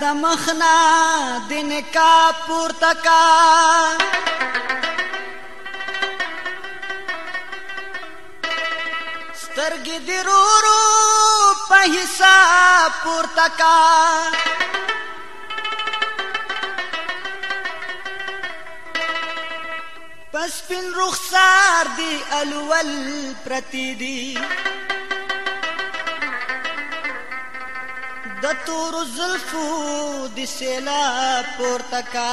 د مخنا دن کا پورته کا سترګې د رورو په حساب پورته کا پس پن رخسار دی الول پرتی دی د تور زلفو د سیلا پورتکا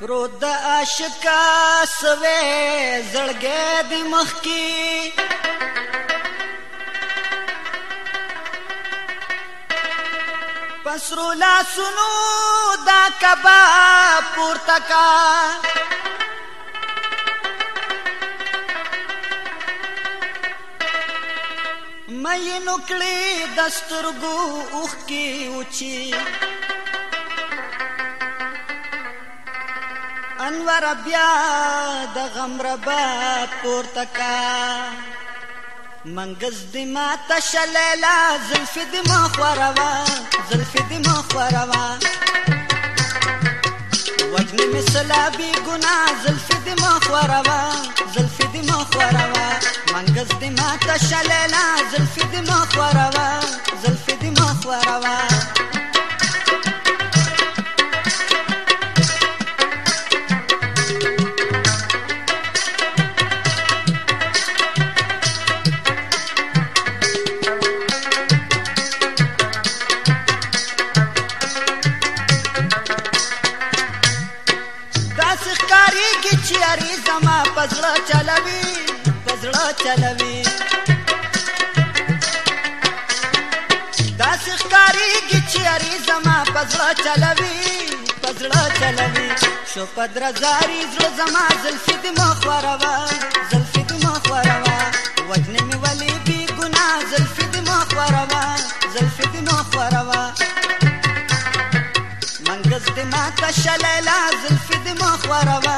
پروت د عاشقا سوي زړګې د مخ کې پسرو لا سنو دا کبا پورته کا مې نو کړې دسترګو اوخ کې اوچی انور بیا د غم ربات پورته کا منګز د ما تشللا زلف د ما خوروا زلف د ما خوروا وجن مثلا بی گنا زلف د ما خوروا زلف د ما خوروا منګز د ما تشللا زلف د ما خوروا زلف د ما خوروا شیاری زما پزړه چلوي پزړه چلوي دا سخکاری کی چیاری زما پزړه چلوي پزړه چلوي شو پدر زاری زړه زما زلفی د مخوروا زلفی د مخوروا وجن می ولی بی ګنا زلفی د مخوروا زلفی د مخوروا منګز د ما تا شلالا زلفی د مخوروا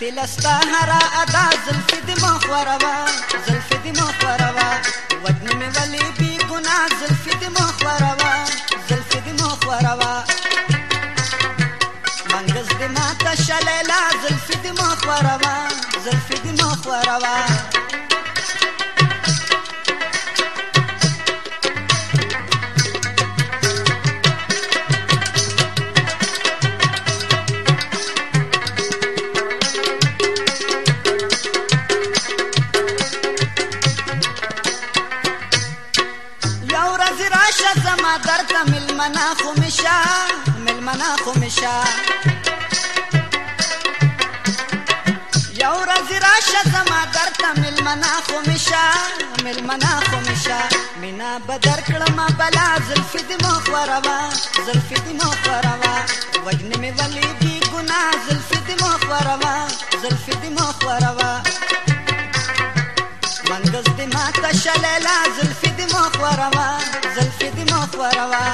قاتل لستا هر ادا زلفی دی مخوروا زلفی دی مخوروا ودن می ولی بی گناه زلفی دی مخوروا زلفی دی مخوروا منگز دی ما تشلیلا زلفی دی مخوروا زلفی دی مخوروا ملمنا خو مشا ملمنا خو مشا یو ورځ راشه زما درته ملمنا خو مشا ملمنا خو مشا مینا بدر کړم بلا زلفې دې مخ وروا زلفې دې مخ وروا وجنې مې ولې دې ګنا زلفې دې مخ وروا زلفې دې مخ وروا منګز دې ماته شللا زلفې دې مخ وروا زلفې دې مخ وروا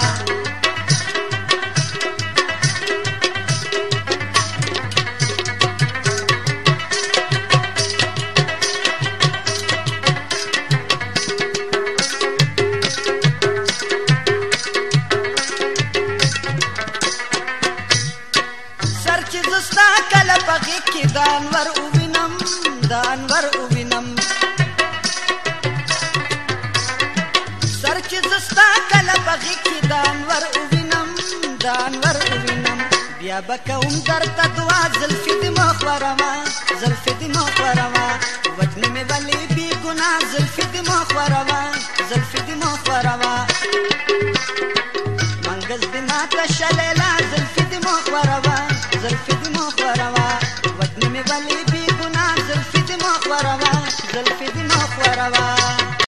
سر چې زستا کله پغې کې دان ور دانور ووینم دانور ووینم بیا به کوم درته دعا زلفې د مخ ورما زلفې د مخ ورما وجنې مې ولې بې ګناه زلفې د مخ ورما زلفې د مخ ورما منګز د ماته شلیلا زلفې د مخ ورما زلفې